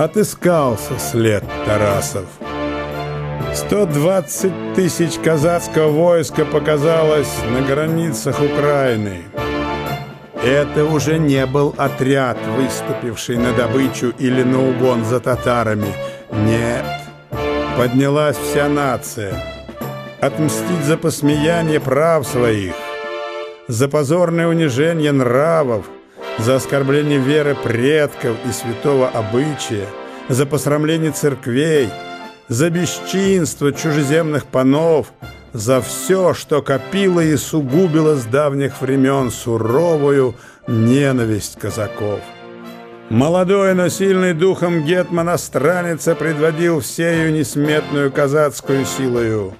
Отыскался след Тарасов. 120 тысяч казацкого войска показалось на границах Украины. Это уже не был отряд, выступивший на добычу или на угон за татарами. Нет, поднялась вся нация. Отмстить за посмеяние прав своих, за позорное унижение нравов, за оскорбление веры предков и святого обычая, за посрамление церквей – за бесчинство чужеземных панов, за все, что копило и сугубило с давних времен суровую ненависть казаков. Молодой, но сильный духом гетман Странница предводил всею несметную казацкую силою.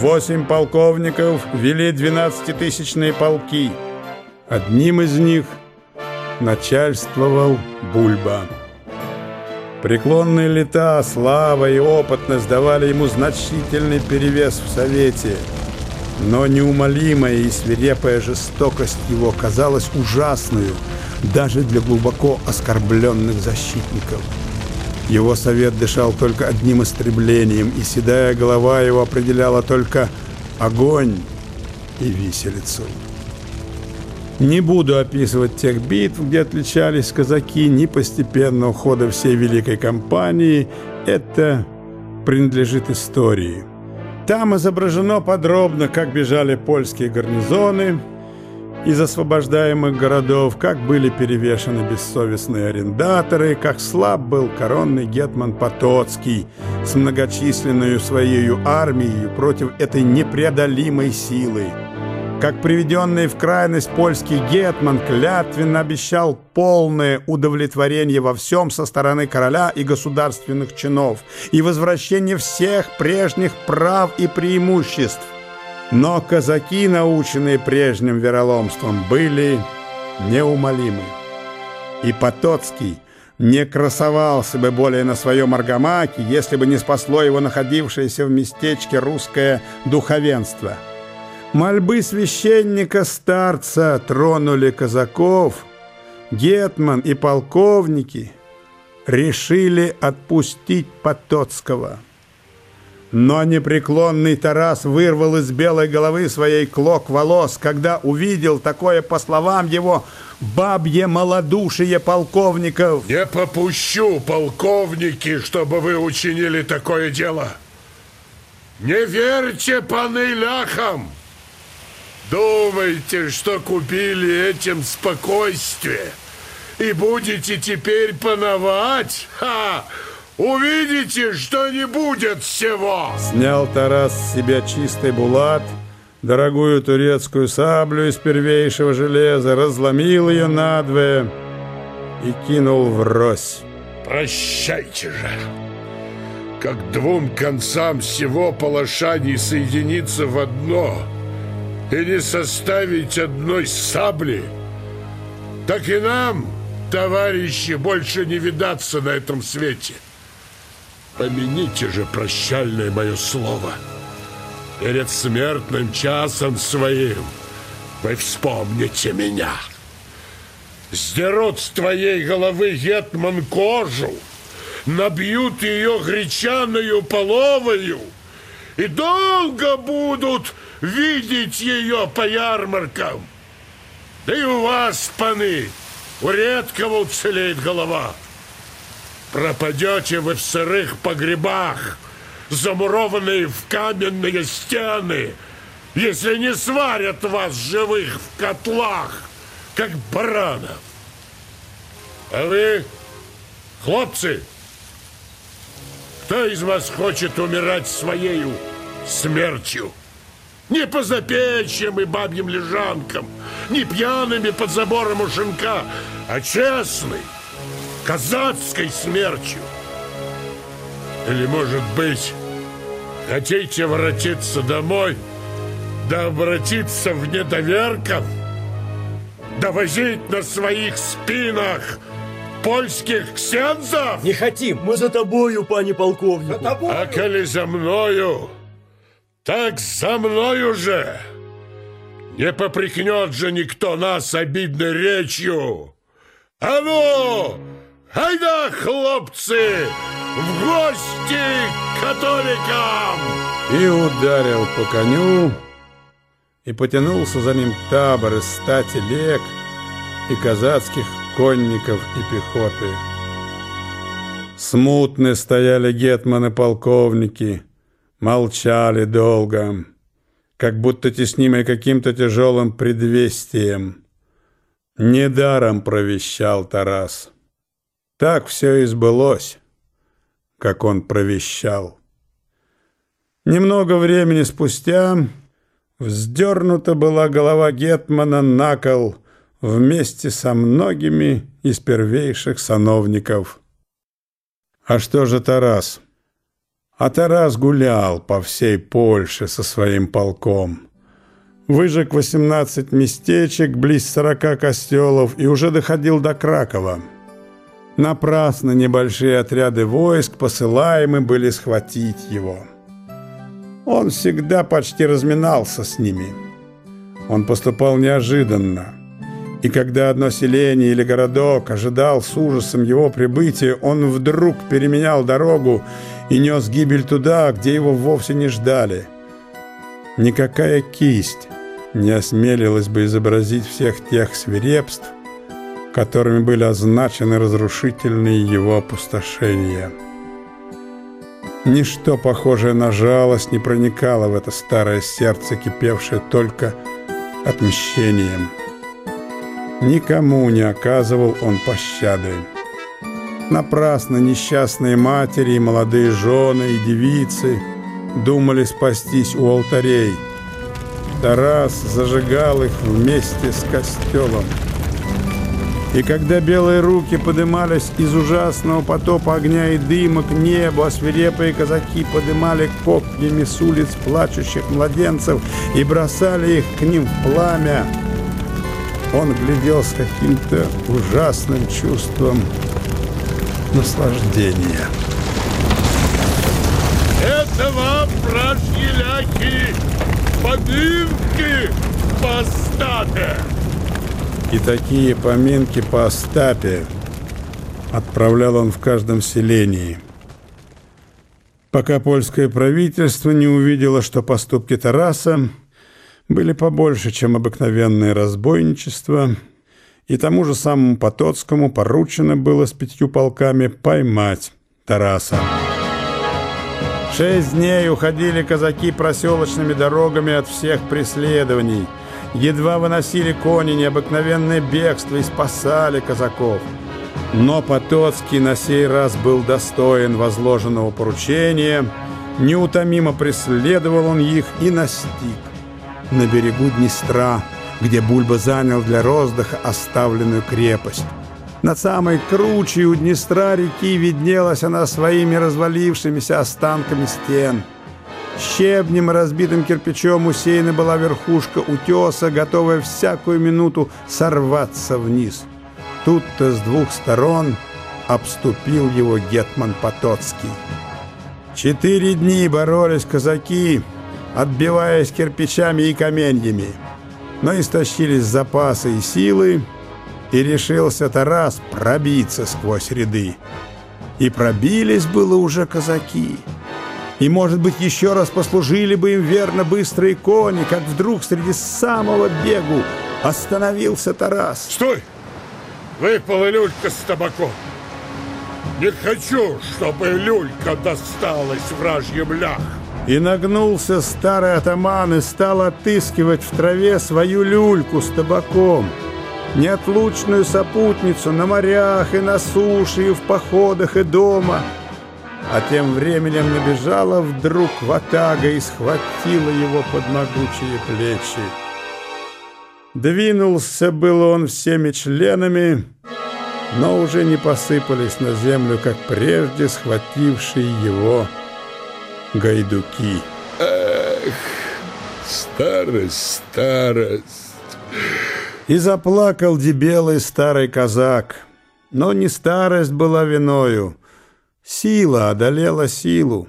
Восемь полковников вели двенадцатитысячные полки. Одним из них начальствовал Бульба. Преклонные лета, слава и опытность давали ему значительный перевес в Совете. Но неумолимая и свирепая жестокость его казалась ужасную даже для глубоко оскорбленных защитников. Его совет дышал только одним истреблением, и седая голова его определяла только огонь и виселицу. Не буду описывать тех битв, где отличались казаки, ни постепенного хода всей великой кампании. Это принадлежит истории. Там изображено подробно, как бежали польские гарнизоны из освобождаемых городов, как были перевешены бессовестные арендаторы, как слаб был коронный гетман Потоцкий с многочисленной своей армией против этой непреодолимой силы как приведенный в крайность польский гетман клятвенно обещал полное удовлетворение во всем со стороны короля и государственных чинов и возвращение всех прежних прав и преимуществ. Но казаки, наученные прежним вероломством, были неумолимы. И Потоцкий не красовался бы более на своем аргамаке, если бы не спасло его находившееся в местечке русское духовенство – Мольбы священника-старца тронули казаков, гетман и полковники решили отпустить Потоцкого. Но непреклонный Тарас вырвал из белой головы своей клок волос, когда увидел такое, по словам его, бабье малодушие полковников. Не попущу, полковники, чтобы вы учинили такое дело. Не верьте паны ляхам! Думаете, что купили этим спокойствие и будете теперь пановать? Ха! Увидите, что не будет всего!» Снял Тарас с себя чистый булат, дорогую турецкую саблю из первейшего железа, разломил ее надвое и кинул в рось. «Прощайте же!» Как двум концам всего палаша не соединиться в одно — и не составить одной сабли, так и нам, товарищи, больше не видаться на этом свете. Помяните же прощальное мое слово. Перед смертным часом своим вы вспомните меня. Сдерут с твоей головы гетман кожу, набьют ее гречаную половою и долго будут видеть ее по ярмаркам. Да и у вас, паны, у редкого уцелеет голова. Пропадете вы в сырых погребах, замурованные в каменные стены, если не сварят вас живых в котлах, как баранов. А вы, хлопцы, кто из вас хочет умирать своею смертью? Не по запечьям и бабьим лежанкам, не пьяными под забором у шинка, а честной, казацкой смертью. Или, может быть, хотите воротиться домой, да обратиться в недоверков, да возить на своих спинах польских ксензов? Не хотим. Мы за тобою, пани полковник. За тобою. А коли за мною, так за мной уже! Не попрекнет же никто нас обидной речью! А ну, Айда, хлопцы, в гости к католикам! И ударил по коню, и потянулся за ним табор из ста телег и казацких конников и пехоты. Смутны стояли гетманы-полковники, молчали долго, как будто теснимые каким-то тяжелым предвестием. Недаром провещал Тарас. Так все и сбылось, как он провещал. Немного времени спустя вздернута была голова Гетмана на кол вместе со многими из первейших сановников. А что же Тарас? А Тарас гулял по всей Польше со своим полком. Выжег 18 местечек, близ 40 костелов и уже доходил до Кракова. Напрасно небольшие отряды войск, посылаемы были схватить его. Он всегда почти разминался с ними. Он поступал неожиданно. И когда одно селение или городок ожидал с ужасом его прибытия, он вдруг переменял дорогу и нес гибель туда, где его вовсе не ждали. Никакая кисть не осмелилась бы изобразить всех тех свирепств, которыми были означены разрушительные его опустошения. Ничто похожее на жалость не проникало в это старое сердце, кипевшее только отмщением. Никому не оказывал он пощады. Напрасно несчастные матери и молодые жены и девицы думали спастись у алтарей. Тарас зажигал их вместе с костелом. И когда белые руки подымались из ужасного потопа огня и дыма к небу, а свирепые казаки подымали копьями с улиц плачущих младенцев и бросали их к ним в пламя, он глядел с каким-то ужасным чувством наслаждения. Это вам, вражьи ляхи, поминки по Остапе! И такие поминки по Остапе отправлял он в каждом селении. Пока польское правительство не увидело, что поступки Тараса были побольше, чем обыкновенное разбойничество, и тому же самому Потоцкому поручено было с пятью полками поймать Тараса. Шесть дней уходили казаки проселочными дорогами от всех преследований – едва выносили кони необыкновенное бегство и спасали казаков. Но Потоцкий на сей раз был достоин возложенного поручения, неутомимо преследовал он их и настиг. На берегу Днестра, где Бульба занял для роздыха оставленную крепость. Над самой кручей у Днестра реки виднелась она своими развалившимися останками стен – Щебнем и разбитым кирпичом усеяна была верхушка утеса, готовая всякую минуту сорваться вниз. Тут-то с двух сторон обступил его гетман Потоцкий. Четыре дни боролись казаки, отбиваясь кирпичами и каменьями. Но истощились запасы и силы, и решился Тарас пробиться сквозь ряды. И пробились было уже казаки — и, может быть, еще раз послужили бы им верно быстрые кони, как вдруг среди самого бегу остановился Тарас. Стой! Выпала люлька с табаком. Не хочу, чтобы люлька досталась вражьим лях. И нагнулся старый атаман и стал отыскивать в траве свою люльку с табаком. Неотлучную сопутницу на морях и на суше, и в походах, и дома — а тем временем набежала вдруг ватага и схватила его под могучие плечи. Двинулся был он всеми членами, но уже не посыпались на землю, как прежде схватившие его гайдуки. Эх, старость, старость. И заплакал дебелый старый казак, но не старость была виною, Сила одолела силу.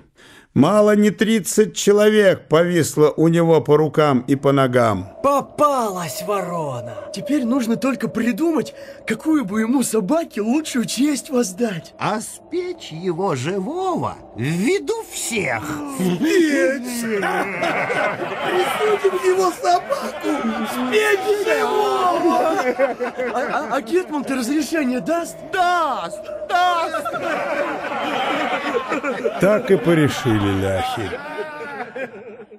Мало не тридцать человек повисло у него по рукам и по ногам. Попалась ворона. Теперь нужно только придумать, какую бы ему собаке лучшую честь воздать. А спечь его живого в виду всех. Присудим его собаку, спеть его! А, а, а Гетман-то разрешение даст? Даст, даст. Так и порешили ляхи.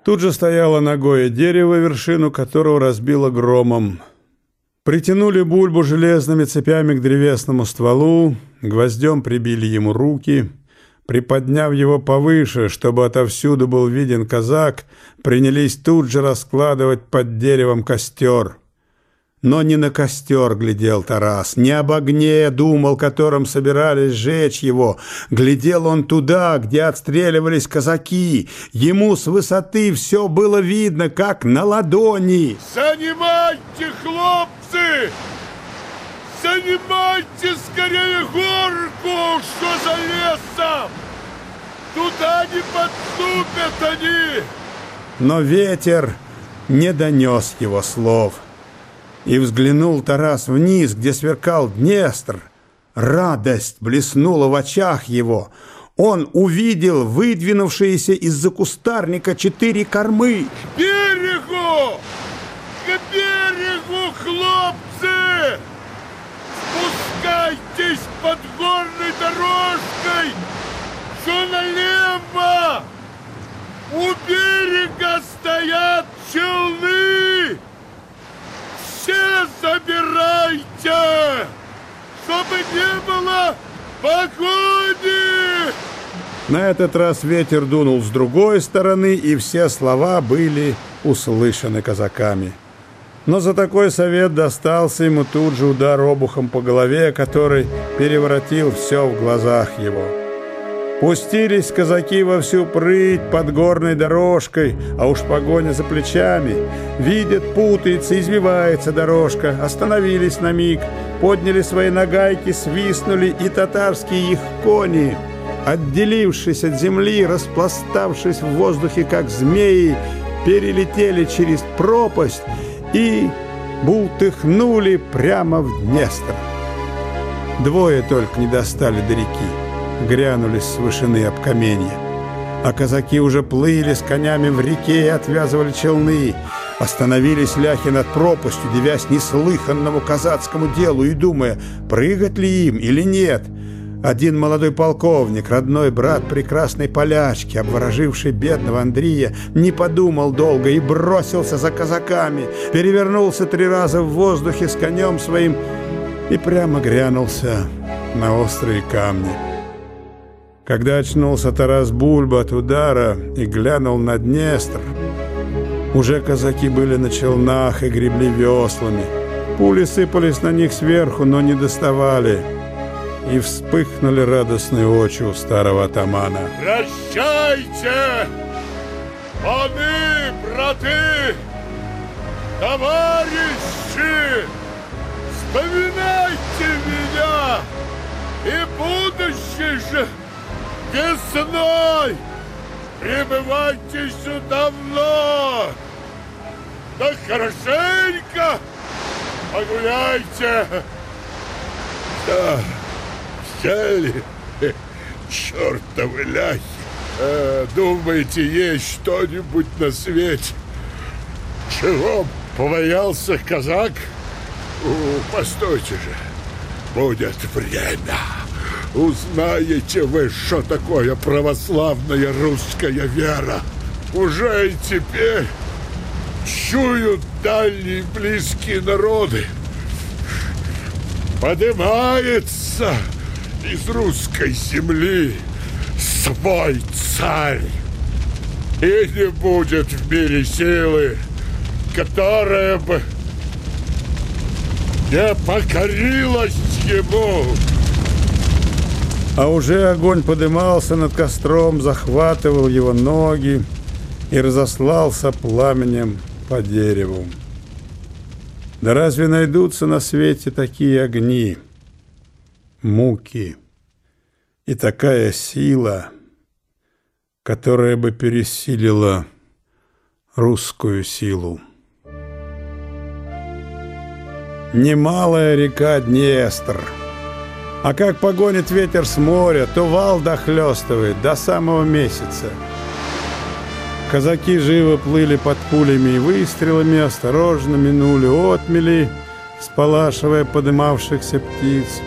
Тут же стояло ногое дерево, вершину которого разбило громом. Притянули бульбу железными цепями к древесному стволу, гвоздем прибили ему руки. Приподняв его повыше, чтобы отовсюду был виден казак, принялись тут же раскладывать под деревом костер — но не на костер глядел Тарас, не об огне думал, которым собирались сжечь его. Глядел он туда, где отстреливались казаки. Ему с высоты все было видно, как на ладони. Занимайте, хлопцы! Занимайте скорее горку, что за лесом! Туда не подступят они! Но ветер не донес его слов. И взглянул Тарас вниз, где сверкал Днестр. Радость блеснула в очах его. Он увидел выдвинувшиеся из-за кустарника четыре кормы. К берегу! К берегу, хлопцы! Спускайтесь под горной дорожкой! Что налево! У берега стоят челны! все забирайте, чтобы не было погоди! На этот раз ветер дунул с другой стороны, и все слова были услышаны казаками. Но за такой совет достался ему тут же удар обухом по голове, который переворотил все в глазах его. Пустились казаки во всю прыть под горной дорожкой, а уж погоня за плечами. Видят, путается, извивается дорожка. Остановились на миг, подняли свои нагайки, свистнули, и татарские их кони, отделившись от земли, распластавшись в воздухе, как змеи, перелетели через пропасть и бултыхнули прямо в Днестр. Двое только не достали до реки грянулись с вышины об каменья. А казаки уже плыли с конями в реке и отвязывали челны. Остановились ляхи над пропастью, девясь неслыханному казацкому делу и думая, прыгать ли им или нет. Один молодой полковник, родной брат прекрасной полячки, обвороживший бедного Андрея, не подумал долго и бросился за казаками, перевернулся три раза в воздухе с конем своим и прямо грянулся на острые камни. Когда очнулся Тарас Бульба от удара и глянул на Днестр, уже казаки были на челнах и гребли веслами. Пули сыпались на них сверху, но не доставали. И вспыхнули радостные очи у старого атамана. Прощайте, паны, браты, товарищи! Вспоминайте меня и будущее же! Весной прибывайте сюда вновь. Да хорошенько погуляйте. Да, сели, чертовы ляхи. Э, думаете, есть что-нибудь на свете? Чего побоялся казак? У, постойте же, будет время. Узнаете вы, что такое православная русская вера. Уже и теперь чуют дальние близкие народы. Поднимается из русской земли свой царь. И не будет в мире силы, которая бы не покорилась ему. А уже огонь подымался над костром, захватывал его ноги и разослался пламенем по дереву. Да разве найдутся на свете такие огни, муки и такая сила, которая бы пересилила русскую силу. Немалая река Днестр. А как погонит ветер с моря, то вал дохлестывает до самого месяца. Казаки живо плыли под пулями и выстрелами, осторожно минули отмели, сполашивая подымавшихся птиц.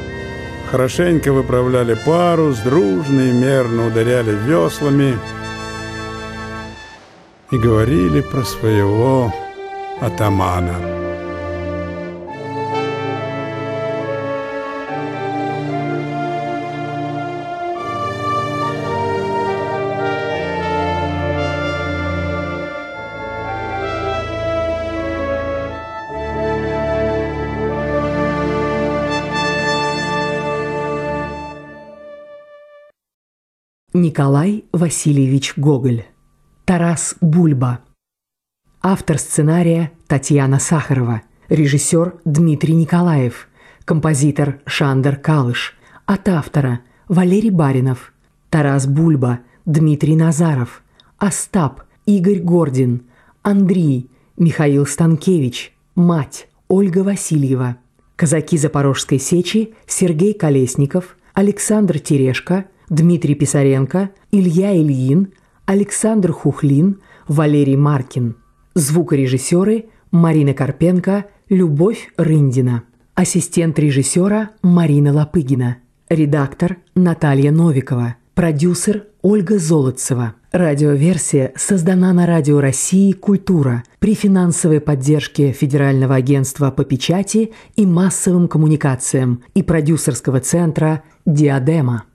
Хорошенько выправляли парус, дружно и мерно ударяли веслами и говорили про своего атамана. Николай Васильевич Гоголь. Тарас Бульба. Автор сценария Татьяна Сахарова. Режиссер Дмитрий Николаев. Композитор Шандер Калыш. От автора Валерий Баринов. Тарас Бульба. Дмитрий Назаров. Остап. Игорь Гордин. Андрей. Михаил Станкевич. Мать. Ольга Васильева. Казаки Запорожской сечи Сергей Колесников. Александр Терешко – Дмитрий Писаренко, Илья Ильин, Александр Хухлин, Валерий Маркин. Звукорежиссеры Марина Карпенко, Любовь Рындина. Ассистент режиссера Марина Лопыгина. Редактор Наталья Новикова. Продюсер Ольга Золотцева. Радиоверсия создана на Радио России «Культура» при финансовой поддержке Федерального агентства по печати и массовым коммуникациям и продюсерского центра «Диадема».